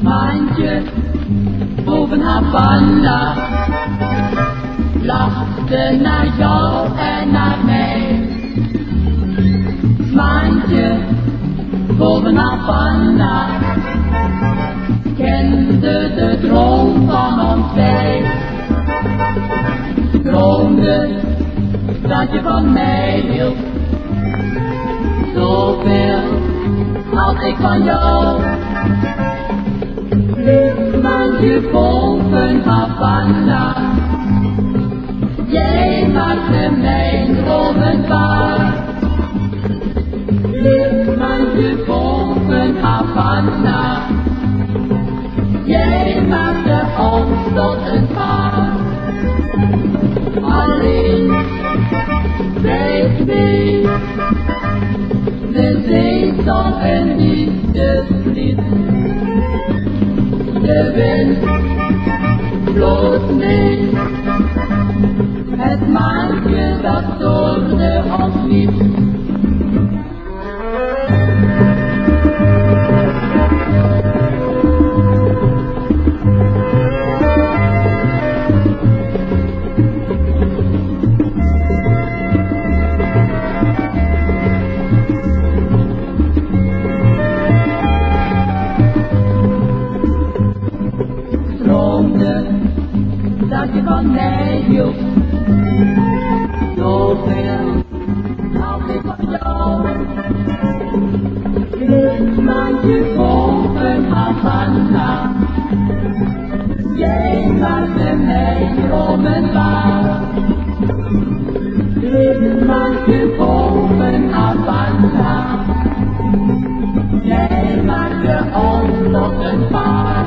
Maantje boven Havana lachte naar jou en naar mij. Maantje boven Havana kende de droom van ons bij. Droomde dat je van mij hield, ik van jou. Lichtmaantje boven Havana, jij maakte mijn dromen waar. Lichtmaantje boven Havana, jij maakte ons tot een paar. Alleen, wij machen nicht des Frieden. Der Welt bloß nicht, hat man gedacht, so eine Hoffnung. Droomde dat je van mij hield. Zoveel als ik van jou. Lichtmaantje boven Havana. Jij maakte mij dromen waar. Lichtmaantje boven Havana. Jij maakte ons tot een paar.